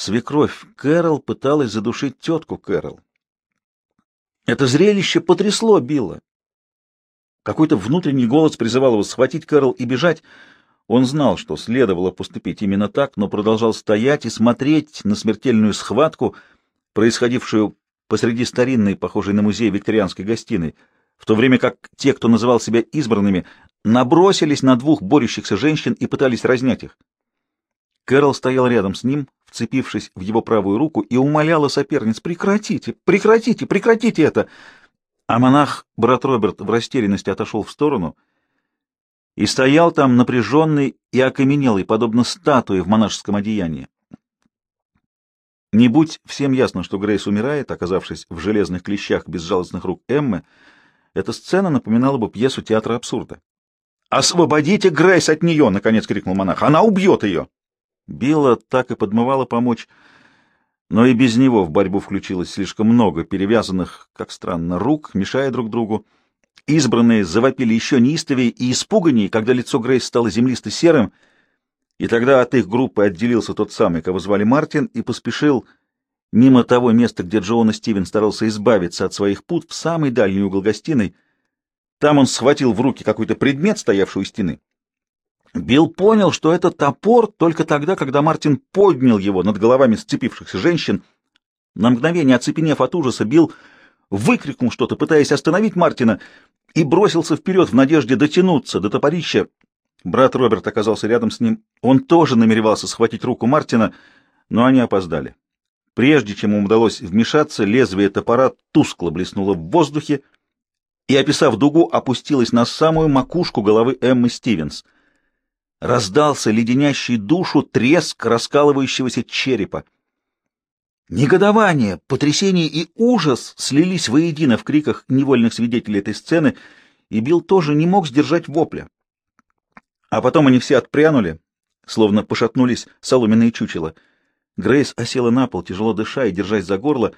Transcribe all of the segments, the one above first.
Свекровь Кэрол пыталась задушить тетку Кэрол. Это зрелище потрясло Билла. Какой-то внутренний голос призывал его схватить Кэрол и бежать. Он знал, что следовало поступить именно так, но продолжал стоять и смотреть на смертельную схватку, происходившую посреди старинной, похожей на музей викторианской гостиной, в то время как те, кто называл себя избранными, набросились на двух борющихся женщин и пытались разнять их. Кэрол стоял рядом с ним, вцепившись в его правую руку, и умоляла соперниц «Прекратите! Прекратите! Прекратите это!» А монах, брат Роберт, в растерянности отошел в сторону и стоял там напряженный и окаменелый, подобно статуе в монашеском одеянии. Не будь всем ясно, что Грейс умирает, оказавшись в железных клещах безжалостных рук Эммы, эта сцена напоминала бы пьесу театра абсурда. «Освободите Грейс от нее!» — наконец крикнул монах. «Она убьет ее!» Билла так и подмывала помочь, но и без него в борьбу включилось слишком много перевязанных, как странно, рук, мешая друг другу. Избранные завопили еще неистовее и испуганнее, когда лицо Грейс стало землисто-серым, и тогда от их группы отделился тот самый, кого звали Мартин, и поспешил мимо того места, где Джоан и Стивен старался избавиться от своих пут, в самый дальний угол гостиной. Там он схватил в руки какой-то предмет, стоявший у стены, Билл понял, что это топор только тогда, когда Мартин поднял его над головами сцепившихся женщин. На мгновение, оцепенев от ужаса, Билл выкрикнул что-то, пытаясь остановить Мартина, и бросился вперед в надежде дотянуться до топорища. Брат Роберт оказался рядом с ним. Он тоже намеревался схватить руку Мартина, но они опоздали. Прежде чем им удалось вмешаться, лезвие топора тускло блеснуло в воздухе и, описав дугу, опустилось на самую макушку головы Эммы Стивенс — раздался леденящий душу треск раскалывающегося черепа. Негодование, потрясение и ужас слились воедино в криках невольных свидетелей этой сцены, и Билл тоже не мог сдержать вопля. А потом они все отпрянули, словно пошатнулись соломенные чучела. Грейс осела на пол, тяжело дыша и держась за горло,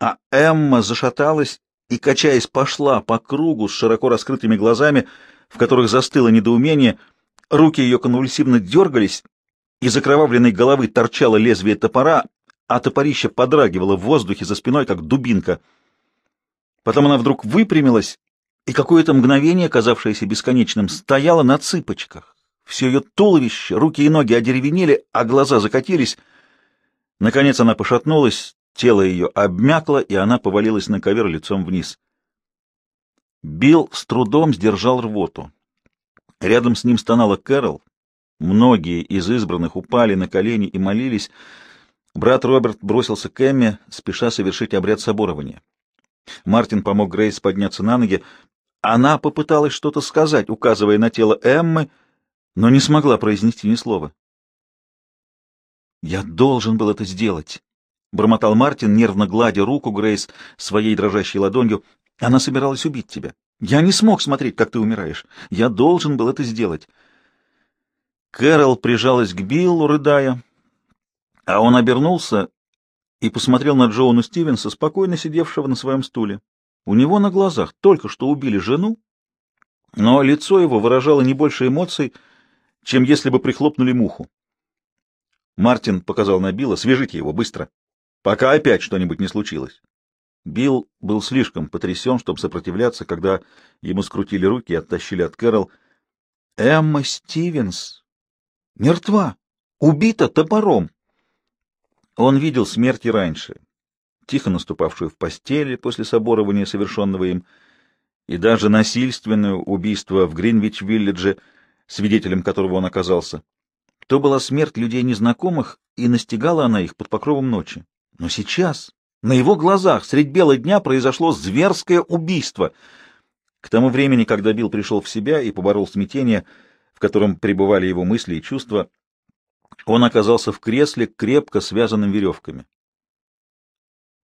а Эмма зашаталась и, качаясь, пошла по кругу с широко раскрытыми глазами, в которых застыло недоумение — Руки ее конвульсивно дергались, из окровавленной головы торчало лезвие топора, а топорище подрагивало в воздухе за спиной, как дубинка. Потом она вдруг выпрямилась, и какое-то мгновение, казавшееся бесконечным, стояла на цыпочках. Все ее туловище, руки и ноги одеревенели, а глаза закатились. Наконец она пошатнулась, тело ее обмякло, и она повалилась на ковер лицом вниз. Билл с трудом сдержал рвоту. Рядом с ним стонала Кэрол. Многие из избранных упали на колени и молились. Брат Роберт бросился к Эмме, спеша совершить обряд соборования. Мартин помог Грейс подняться на ноги. Она попыталась что-то сказать, указывая на тело Эммы, но не смогла произнести ни слова. «Я должен был это сделать», — бормотал Мартин, нервно гладя руку Грейс своей дрожащей ладонью. «Она собиралась убить тебя». Я не смог смотреть, как ты умираешь. Я должен был это сделать. Кэрол прижалась к Биллу, рыдая, а он обернулся и посмотрел на Джоуна Стивенса, спокойно сидевшего на своем стуле. У него на глазах только что убили жену, но лицо его выражало не больше эмоций, чем если бы прихлопнули муху. Мартин показал на Билла, свяжите его быстро, пока опять что-нибудь не случилось. Билл был слишком потрясен, чтобы сопротивляться, когда ему скрутили руки и оттащили от Кэрол. «Эмма Стивенс! Мертва! Убита топором!» Он видел смерть и раньше, тихо наступавшую в постели после соборования, совершенного им, и даже насильственное убийство в Гринвич-Вилледже, свидетелем которого он оказался. То была смерть людей незнакомых, и настигала она их под покровом ночи. Но сейчас на его глазах средь бела дня произошло зверское убийство. К тому времени, когда Билл пришел в себя и поборол смятение, в котором пребывали его мысли и чувства, он оказался в кресле, крепко связанным веревками.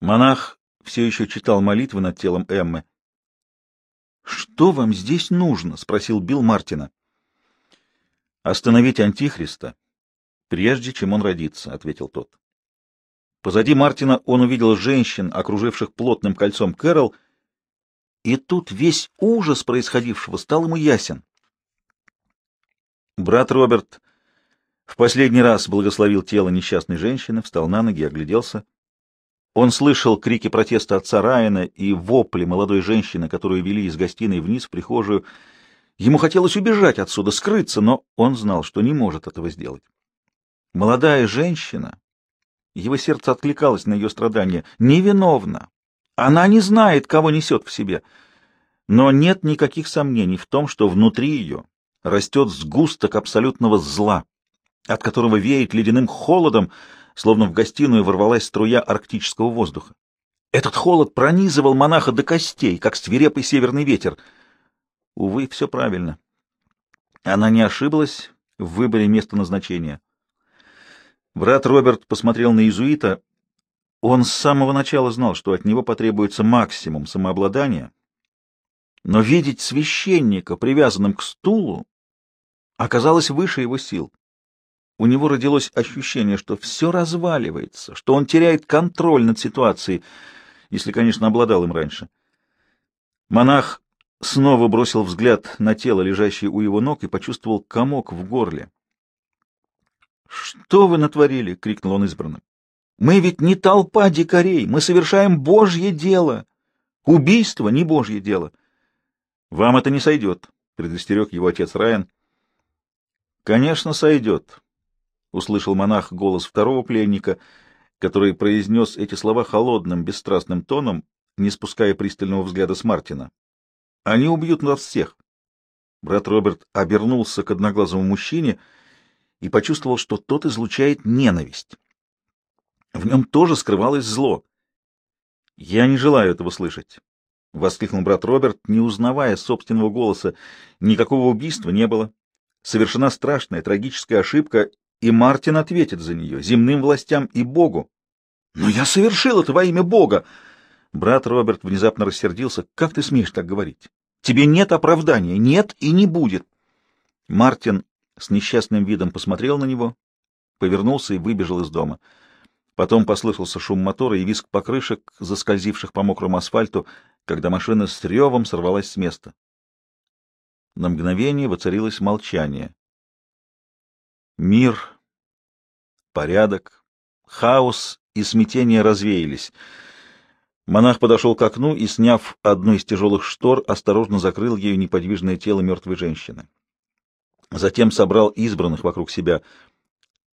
Монах все еще читал молитвы над телом Эммы. «Что вам здесь нужно?» — спросил Билл Мартина. «Остановить Антихриста, прежде чем он родится», — ответил тот. Позади Мартина он увидел женщин, окруживших плотным кольцом Кэрол, и тут весь ужас происходившего стал ему ясен. Брат Роберт в последний раз благословил тело несчастной женщины, встал на ноги и огляделся. Он слышал крики протеста отца Райана и вопли молодой женщины, которую вели из гостиной вниз в прихожую. Ему хотелось убежать отсюда, скрыться, но он знал, что не может этого сделать. Молодая женщина его сердце откликалось на ее страдания. Невиновна. Она не знает, кого несет в себе. Но нет никаких сомнений в том, что внутри ее растет сгусток абсолютного зла, от которого веет ледяным холодом, словно в гостиную ворвалась струя арктического воздуха. Этот холод пронизывал монаха до костей, как свирепый северный ветер. Увы, все правильно. Она не ошиблась в выборе места назначения. Брат Роберт посмотрел на иезуита. Он с самого начала знал, что от него потребуется максимум самообладания. Но видеть священника, привязанным к стулу, оказалось выше его сил. У него родилось ощущение, что все разваливается, что он теряет контроль над ситуацией, если, конечно, обладал им раньше. Монах снова бросил взгляд на тело, лежащее у его ног, и почувствовал комок в горле. «Что вы натворили?» — крикнул он избранным. «Мы ведь не толпа дикарей, мы совершаем божье дело. Убийство — не божье дело». «Вам это не сойдет», — предостерег его отец Райан. «Конечно, сойдет», — услышал монах голос второго пленника, который произнес эти слова холодным, бесстрастным тоном, не спуская пристального взгляда с Мартина. «Они убьют нас всех». Брат Роберт обернулся к одноглазому мужчине — и почувствовал, что тот излучает ненависть. В нем тоже скрывалось зло. «Я не желаю этого слышать», — воскликнул брат Роберт, не узнавая собственного голоса. «Никакого убийства не было. Совершена страшная, трагическая ошибка, и Мартин ответит за нее земным властям и Богу». «Но я совершил это во имя Бога!» Брат Роберт внезапно рассердился. «Как ты смеешь так говорить? Тебе нет оправдания, нет и не будет!» Мартин с несчастным видом посмотрел на него, повернулся и выбежал из дома. Потом послышался шум мотора и визг покрышек, заскользивших по мокрому асфальту, когда машина с ревом сорвалась с места. На мгновение воцарилось молчание. Мир, порядок, хаос и смятение развеялись. Монах подошел к окну и, сняв одну из тяжелых штор, осторожно закрыл ею неподвижное тело мертвой женщины. Затем собрал избранных вокруг себя.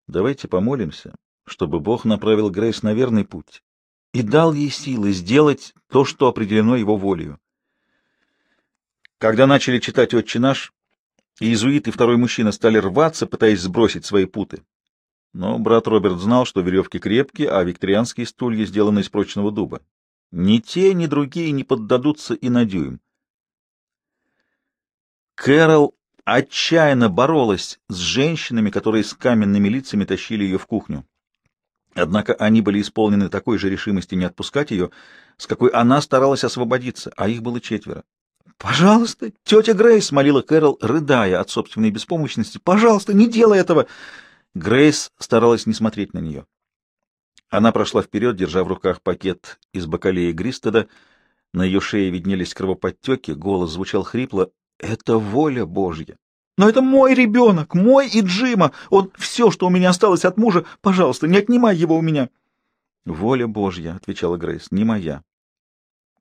Давайте помолимся, чтобы Бог направил Грейс на верный путь и дал ей силы сделать то, что определено его волею. Когда начали читать «Отче наш», иезуит и второй мужчина стали рваться, пытаясь сбросить свои путы. Но брат Роберт знал, что веревки крепкие, а викторианские стулья сделаны из прочного дуба. Ни те, ни другие не поддадутся и на дюйм. Кэрол отчаянно боролась с женщинами, которые с каменными лицами тащили ее в кухню. Однако они были исполнены такой же решимости не отпускать ее, с какой она старалась освободиться, а их было четверо. «Пожалуйста, тетя Грейс!» — молила Кэрол, рыдая от собственной беспомощности. «Пожалуйста, не делай этого!» Грейс старалась не смотреть на нее. Она прошла вперед, держа в руках пакет из бакалея Гристеда. На ее шее виднелись кровоподтеки, голос звучал хрипло. Это воля Божья. Но это мой ребенок, мой и Джима. Он все, что у меня осталось от мужа. Пожалуйста, не отнимай его у меня. Воля Божья, отвечала Грейс, не моя.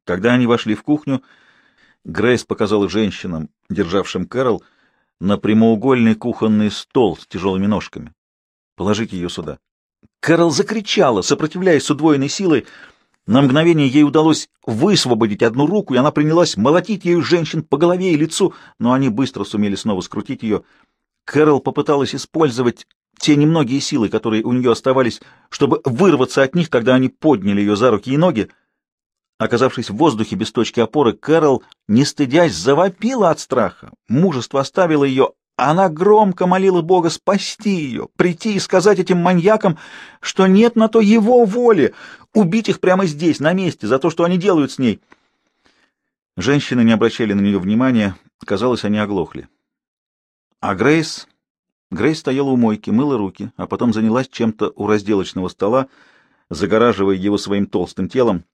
Когда они вошли в кухню, Грейс показала женщинам, державшим Кэрол, на прямоугольный кухонный стол с тяжелыми ножками. Положите ее сюда. Кэрол закричала, сопротивляясь с удвоенной силой. На мгновение ей удалось высвободить одну руку, и она принялась молотить ею женщин по голове и лицу, но они быстро сумели снова скрутить ее. Кэрол попыталась использовать те немногие силы, которые у нее оставались, чтобы вырваться от них, когда они подняли ее за руки и ноги. Оказавшись в воздухе без точки опоры, Кэрол, не стыдясь, завопила от страха. Мужество оставило ее, она громко молила Бога спасти ее, прийти и сказать этим маньякам, что нет на то его воли, убить их прямо здесь, на месте, за то, что они делают с ней. Женщины не обращали на нее внимания, казалось, они оглохли. А Грейс... Грейс стояла у мойки, мыла руки, а потом занялась чем-то у разделочного стола, загораживая его своим толстым телом.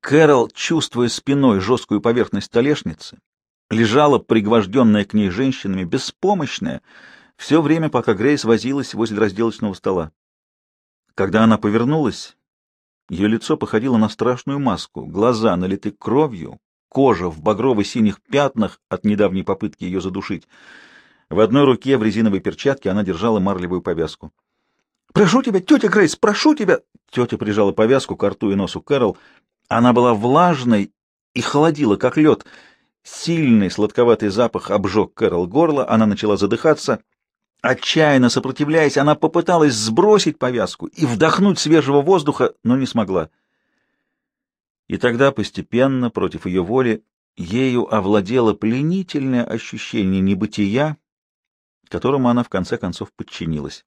Кэрол, чувствуя спиной жесткую поверхность столешницы, лежала пригвожденная к ней женщинами, беспомощная, все время, пока Грейс возилась возле разделочного стола. Когда она повернулась, ее лицо походило на страшную маску, глаза налиты кровью, кожа в багрово-синих пятнах от недавней попытки ее задушить. В одной руке в резиновой перчатке она держала марлевую повязку. «Прошу тебя, тетя Грейс, прошу тебя!» Тетя прижала повязку к рту и носу Кэрол. Она была влажной и холодила, как лед — Сильный сладковатый запах обжег Кэрол горло, она начала задыхаться. Отчаянно сопротивляясь, она попыталась сбросить повязку и вдохнуть свежего воздуха, но не смогла. И тогда постепенно, против ее воли, ею овладело пленительное ощущение небытия, которому она в конце концов подчинилась.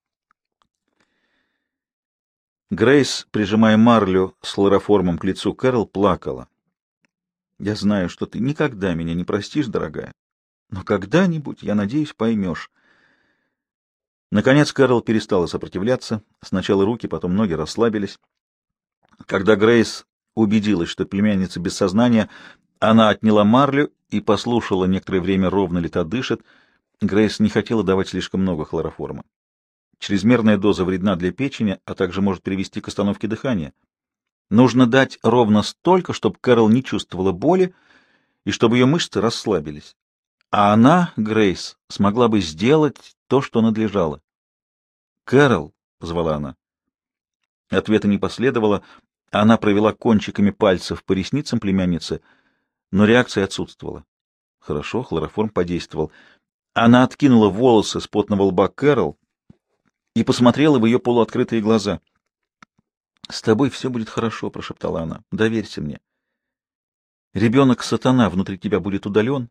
Грейс, прижимая марлю с лороформом к лицу Кэрол, плакала. Я знаю, что ты никогда меня не простишь, дорогая, но когда-нибудь, я надеюсь, поймешь. Наконец Кэрол перестала сопротивляться. Сначала руки, потом ноги расслабились. Когда Грейс убедилась, что племянница без сознания, она отняла марлю и послушала некоторое время, ровно ли та дышит. Грейс не хотела давать слишком много хлороформа. Чрезмерная доза вредна для печени, а также может привести к остановке дыхания. Нужно дать ровно столько, чтобы Кэрол не чувствовала боли и чтобы ее мышцы расслабились. А она, Грейс, смогла бы сделать то, что надлежало. «Кэрол!» — позвала она. Ответа не последовало. Она провела кончиками пальцев по ресницам племянницы, но реакция отсутствовала. Хорошо, хлороформ подействовал. Она откинула волосы с потного лба Кэрол и посмотрела в ее полуоткрытые глаза — «С тобой все будет хорошо», — прошептала она. «Доверься мне. Ребенок-сатана внутри тебя будет удален,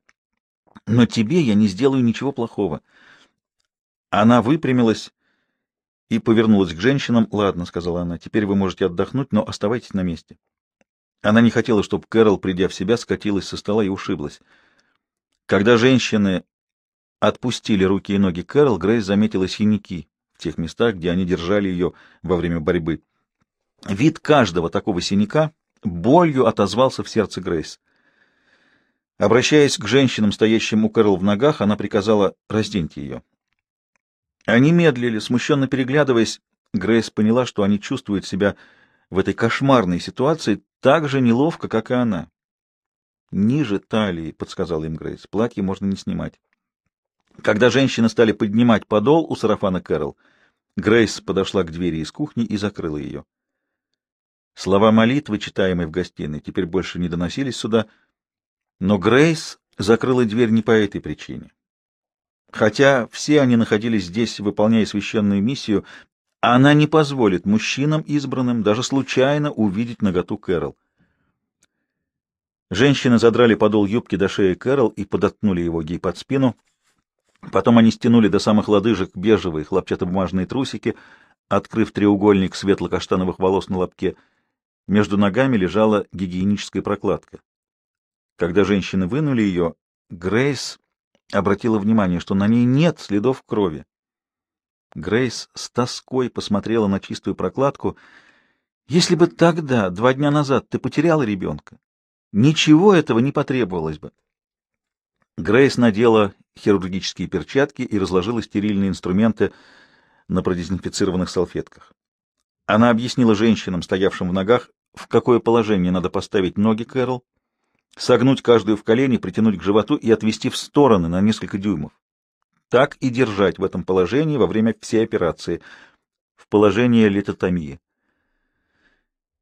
но тебе я не сделаю ничего плохого». Она выпрямилась и повернулась к женщинам. «Ладно», — сказала она, — «теперь вы можете отдохнуть, но оставайтесь на месте». Она не хотела, чтобы Кэрол, придя в себя, скатилась со стола и ушиблась. Когда женщины отпустили руки и ноги Кэрол, Грейс заметила синяки в тех местах, где они держали ее во время борьбы. Вид каждого такого синяка болью отозвался в сердце Грейс. Обращаясь к женщинам, стоящим у Кэрол в ногах, она приказала «разденьте ее». Они медлили, смущенно переглядываясь. Грейс поняла, что они чувствуют себя в этой кошмарной ситуации так же неловко, как и она. «Ниже талии», — подсказала им Грейс, — «платье можно не снимать». Когда женщины стали поднимать подол у сарафана Кэрол, Грейс подошла к двери из кухни и закрыла ее. Слова молитвы, читаемые в гостиной, теперь больше не доносились сюда, но Грейс закрыла дверь не по этой причине. Хотя все они находились здесь, выполняя священную миссию, она не позволит мужчинам избранным даже случайно увидеть наготу Кэрол. Женщины задрали подол юбки до шеи Кэрол и подоткнули его ей под спину. Потом они стянули до самых лодыжек бежевые хлопчатобумажные трусики, открыв треугольник светло-каштановых волос на лобке — между ногами лежала гигиеническая прокладка. Когда женщины вынули ее, Грейс обратила внимание, что на ней нет следов крови. Грейс с тоской посмотрела на чистую прокладку. «Если бы тогда, два дня назад, ты потеряла ребенка, ничего этого не потребовалось бы». Грейс надела хирургические перчатки и разложила стерильные инструменты на продезинфицированных салфетках. Она объяснила женщинам, стоявшим в ногах, в какое положение надо поставить ноги Кэрол, согнуть каждую в колени, притянуть к животу и отвести в стороны на несколько дюймов. Так и держать в этом положении во время всей операции, в положении литотомии.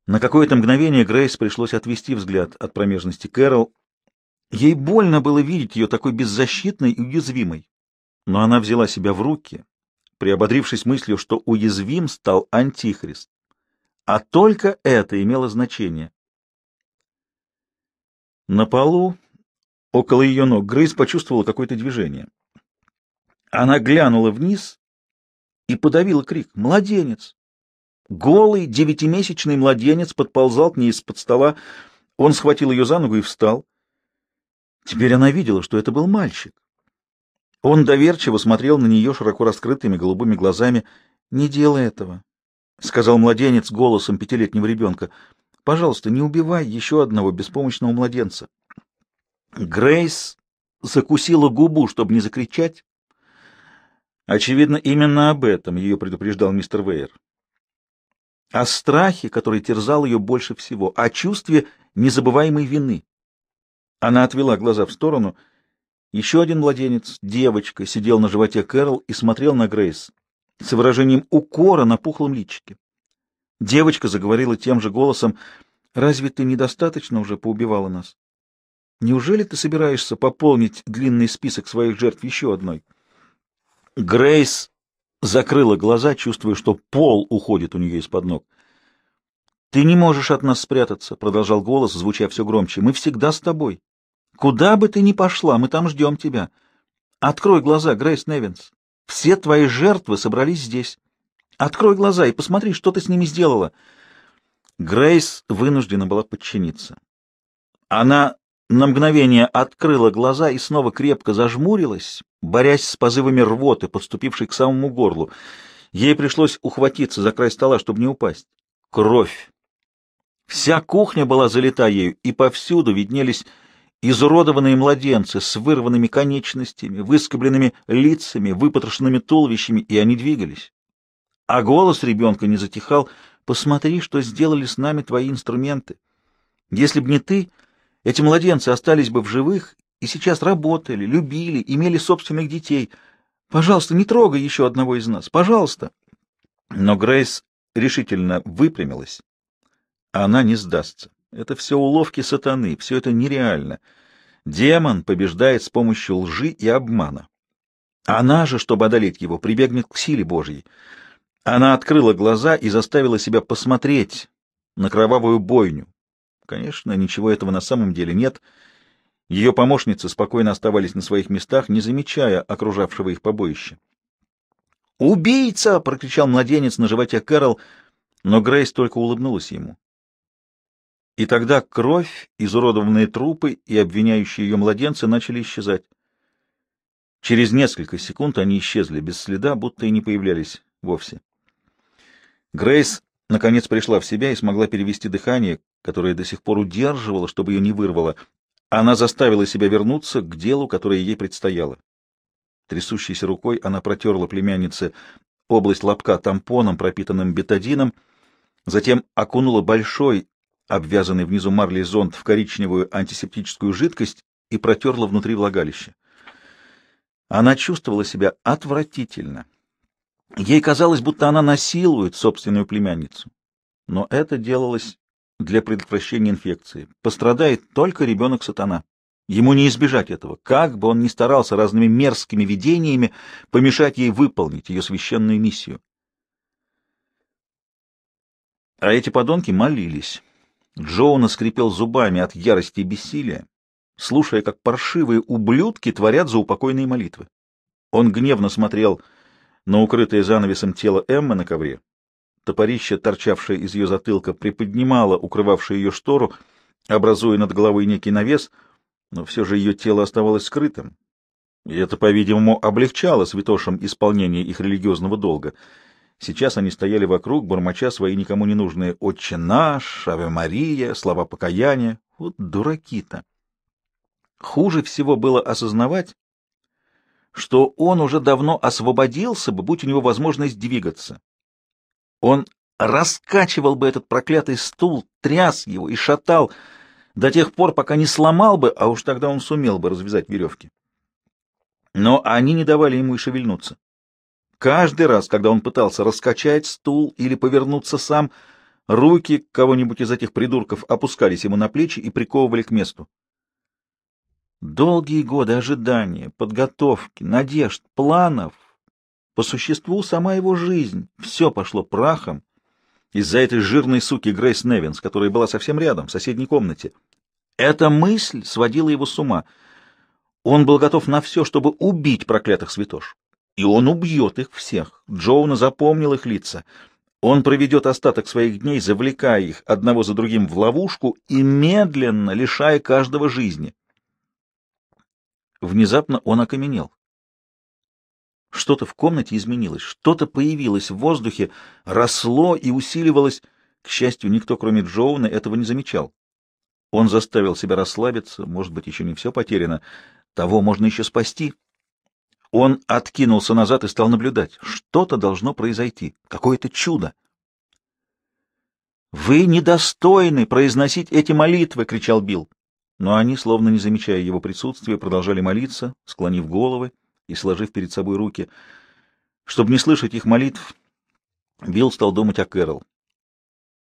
На какое-то мгновение Грейс пришлось отвести взгляд от промежности Кэрол. Ей больно было видеть ее такой беззащитной и уязвимой. Но она взяла себя в руки, приободрившись мыслью, что уязвим стал Антихрист. А только это имело значение. На полу, около ее ног, Грейс почувствовала какое-то движение. Она глянула вниз и подавила крик «Младенец!». Голый девятимесячный младенец подползал к ней из-под стола. Он схватил ее за ногу и встал. Теперь она видела, что это был мальчик. Он доверчиво смотрел на нее широко раскрытыми голубыми глазами. «Не делай этого. — сказал младенец голосом пятилетнего ребенка. «Пожалуйста, не убивай еще одного беспомощного младенца». Грейс закусила губу, чтобы не закричать. Очевидно, именно об этом ее предупреждал мистер Вейер. О страхе, который терзал ее больше всего, о чувстве незабываемой вины. Она отвела глаза в сторону. Еще один младенец, девочка, сидел на животе Кэрол и смотрел на Грейс с выражением укора на пухлом личике. Девочка заговорила тем же голосом, «Разве ты недостаточно уже поубивала нас? Неужели ты собираешься пополнить длинный список своих жертв еще одной?» Грейс закрыла глаза, чувствуя, что пол уходит у нее из-под ног. «Ты не можешь от нас спрятаться», — продолжал голос, звуча все громче. «Мы всегда с тобой. Куда бы ты ни пошла, мы там ждем тебя. Открой глаза, Грейс Невинс. Все твои жертвы собрались здесь. Открой глаза и посмотри, что ты с ними сделала. Грейс вынуждена была подчиниться. Она на мгновение открыла глаза и снова крепко зажмурилась, борясь с позывами рвоты, подступившей к самому горлу. Ей пришлось ухватиться за край стола, чтобы не упасть. Кровь. Вся кухня была залита ею, и повсюду виднелись изуродованные младенцы с вырванными конечностями, выскобленными лицами, выпотрошенными туловищами, и они двигались. А голос ребенка не затихал. «Посмотри, что сделали с нами твои инструменты. Если б не ты, эти младенцы остались бы в живых и сейчас работали, любили, имели собственных детей. Пожалуйста, не трогай еще одного из нас, пожалуйста». Но Грейс решительно выпрямилась. «А она не сдастся. Это все уловки сатаны, все это нереально. Демон побеждает с помощью лжи и обмана. Она же, чтобы одолеть его, прибегнет к силе Божьей. Она открыла глаза и заставила себя посмотреть на кровавую бойню. Конечно, ничего этого на самом деле нет. Ее помощницы спокойно оставались на своих местах, не замечая окружавшего их побоища. «Убийца!» — прокричал младенец на животе Кэрол, но Грейс только улыбнулась ему. И тогда кровь, изуродованные трупы и обвиняющие ее младенцы начали исчезать. Через несколько секунд они исчезли без следа, будто и не появлялись вовсе. Грейс наконец пришла в себя и смогла перевести дыхание, которое до сих пор удерживало, чтобы ее не вырвало. Она заставила себя вернуться к делу, которое ей предстояло. Трясущейся рукой она протерла племяннице область лобка тампоном, пропитанным бетадином, затем окунула большой обвязанный внизу марлей зонт в коричневую антисептическую жидкость и протерла внутри влагалище. Она чувствовала себя отвратительно. Ей казалось, будто она насилует собственную племянницу. Но это делалось для предотвращения инфекции. Пострадает только ребенок-сатана. Ему не избежать этого, как бы он ни старался разными мерзкими видениями помешать ей выполнить ее священную миссию. А эти подонки молились. Джоуна скрипел зубами от ярости и бессилия, слушая, как паршивые ублюдки творят заупокойные молитвы. Он гневно смотрел на укрытое занавесом тело Эммы на ковре. Топорище, торчавшее из ее затылка, приподнимало укрывавшее ее штору, образуя над головой некий навес, но все же ее тело оставалось скрытым. И это, по-видимому, облегчало святошам исполнение их религиозного долга — Сейчас они стояли вокруг, бормоча свои никому не нужные «Отче наш», «Аве Мария», слова покаяния. Вот дураки-то! Хуже всего было осознавать, что он уже давно освободился бы, будь у него возможность двигаться. Он раскачивал бы этот проклятый стул, тряс его и шатал до тех пор, пока не сломал бы, а уж тогда он сумел бы развязать веревки. Но они не давали ему и шевельнуться. Каждый раз, когда он пытался раскачать стул или повернуться сам, руки кого-нибудь из этих придурков опускались ему на плечи и приковывали к месту. Долгие годы ожидания, подготовки, надежд, планов. По существу сама его жизнь. Все пошло прахом из-за этой жирной суки Грейс Невинс, которая была совсем рядом, в соседней комнате. Эта мысль сводила его с ума. Он был готов на все, чтобы убить проклятых святош и он убьет их всех. Джоуна запомнил их лица. Он проведет остаток своих дней, завлекая их одного за другим в ловушку и медленно лишая каждого жизни. Внезапно он окаменел. Что-то в комнате изменилось, что-то появилось в воздухе, росло и усиливалось. К счастью, никто, кроме Джоуна, этого не замечал. Он заставил себя расслабиться, может быть, еще не все потеряно. Того можно еще спасти. Он откинулся назад и стал наблюдать. Что-то должно произойти, какое-то чудо. «Вы недостойны произносить эти молитвы!» — кричал Билл. Но они, словно не замечая его присутствия, продолжали молиться, склонив головы и сложив перед собой руки. Чтобы не слышать их молитв, Билл стал думать о Кэрол.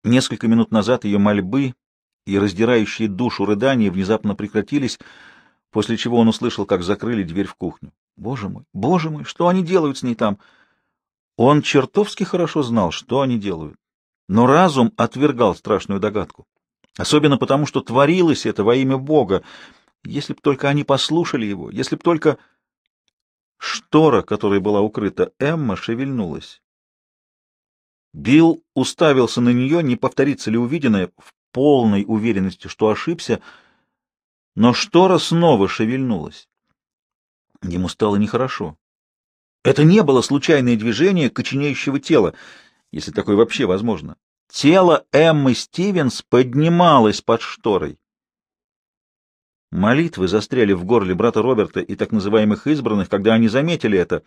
Несколько минут назад ее мольбы и раздирающие душу рыдания внезапно прекратились, после чего он услышал, как закрыли дверь в кухню. Боже мой, боже мой, что они делают с ней там? Он чертовски хорошо знал, что они делают. Но разум отвергал страшную догадку. Особенно потому, что творилось это во имя Бога. Если б только они послушали его, если б только... Штора, которая была укрыта, Эмма шевельнулась. Билл уставился на нее, не повторится ли увиденное, в полной уверенности, что ошибся, но штора снова шевельнулась. Ему стало нехорошо. Это не было случайное движение коченеющего тела, если такое вообще возможно. Тело Эммы Стивенс поднималось под шторой. Молитвы застряли в горле брата Роберта и так называемых избранных, когда они заметили это.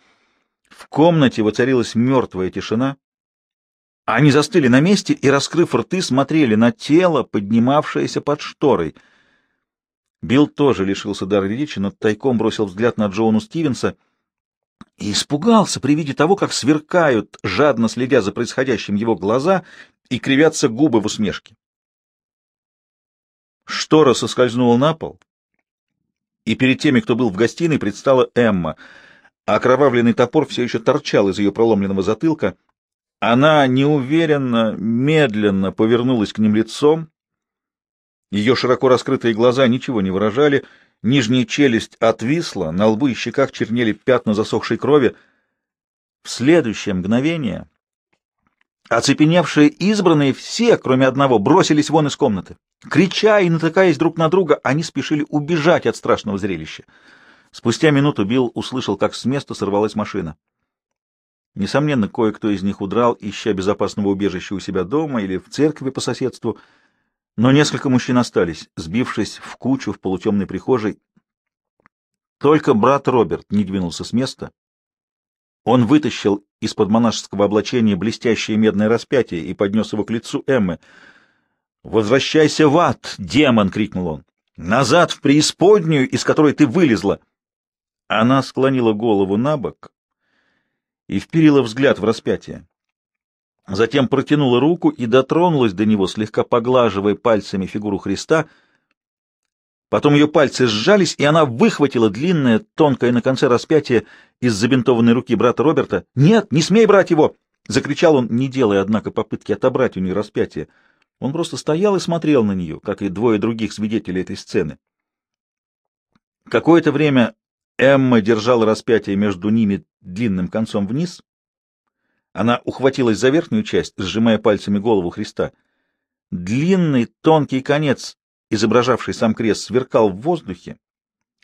В комнате воцарилась мертвая тишина. Они застыли на месте и, раскрыв рты, смотрели на тело, поднимавшееся под шторой — Билл тоже лишился дара речи, но тайком бросил взгляд на Джоуну Стивенса и испугался при виде того, как сверкают, жадно следя за происходящим его глаза и кривятся губы в усмешке. Штора соскользнула на пол, и перед теми, кто был в гостиной, предстала Эмма. Окровавленный топор все еще торчал из ее проломленного затылка. Она неуверенно, медленно повернулась к ним лицом, ее широко раскрытые глаза ничего не выражали, нижняя челюсть отвисла, на лбу и щеках чернели пятна засохшей крови. В следующее мгновение оцепеневшие избранные все, кроме одного, бросились вон из комнаты. Крича и натыкаясь друг на друга, они спешили убежать от страшного зрелища. Спустя минуту Билл услышал, как с места сорвалась машина. Несомненно, кое-кто из них удрал, ища безопасного убежища у себя дома или в церкви по соседству — но несколько мужчин остались, сбившись в кучу в полутемной прихожей. Только брат Роберт не двинулся с места. Он вытащил из-под монашеского облачения блестящее медное распятие и поднес его к лицу Эммы. «Возвращайся в ад, демон!» — крикнул он. «Назад в преисподнюю, из которой ты вылезла!» Она склонила голову на бок и вперила взгляд в распятие затем протянула руку и дотронулась до него, слегка поглаживая пальцами фигуру Христа. Потом ее пальцы сжались, и она выхватила длинное, тонкое на конце распятие из забинтованной руки брата Роберта. «Нет, не смей брать его!» — закричал он, не делая, однако, попытки отобрать у нее распятие. Он просто стоял и смотрел на нее, как и двое других свидетелей этой сцены. Какое-то время Эмма держала распятие между ними длинным концом вниз, она ухватилась за верхнюю часть, сжимая пальцами голову Христа. Длинный тонкий конец, изображавший сам крест, сверкал в воздухе,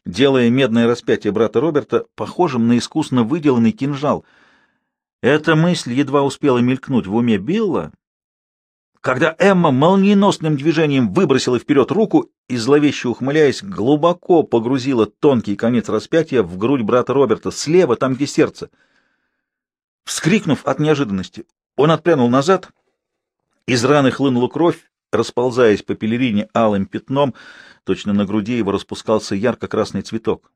делая медное распятие брата Роберта похожим на искусно выделанный кинжал. Эта мысль едва успела мелькнуть в уме Билла, когда Эмма молниеносным движением выбросила вперед руку и, зловеще ухмыляясь, глубоко погрузила тонкий конец распятия в грудь брата Роберта, слева, там, где сердце — Вскрикнув от неожиданности, он отпрянул назад. Из раны хлынула кровь, расползаясь по пелерине алым пятном, точно на груди его распускался ярко-красный цветок.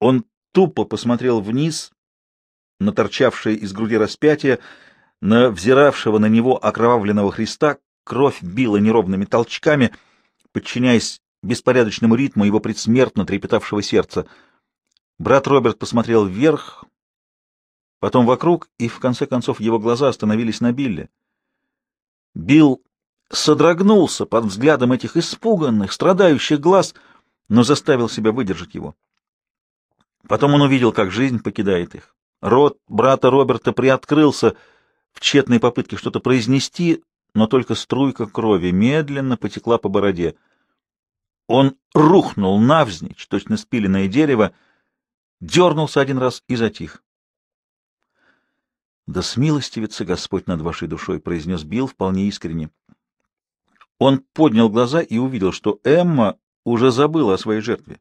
Он тупо посмотрел вниз на торчавшее из груди распятие, на взиравшего на него окровавленного Христа, кровь била неровными толчками, подчиняясь беспорядочному ритму его предсмертно трепетавшего сердца. Брат Роберт посмотрел вверх, потом вокруг, и в конце концов его глаза остановились на Билле. Билл содрогнулся под взглядом этих испуганных, страдающих глаз, но заставил себя выдержать его. Потом он увидел, как жизнь покидает их. Рот брата Роберта приоткрылся в тщетной попытке что-то произнести, но только струйка крови медленно потекла по бороде. Он рухнул навзничь, точно спиленное дерево, дернулся один раз и затих. «Да смилостивится Господь над вашей душой», — произнес Билл вполне искренне. Он поднял глаза и увидел, что Эмма уже забыла о своей жертве.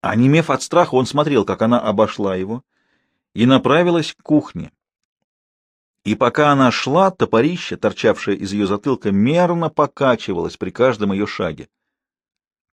Онемев от страха, он смотрел, как она обошла его и направилась к кухне. И пока она шла, топорище, торчавшее из ее затылка, мерно покачивалось при каждом ее шаге.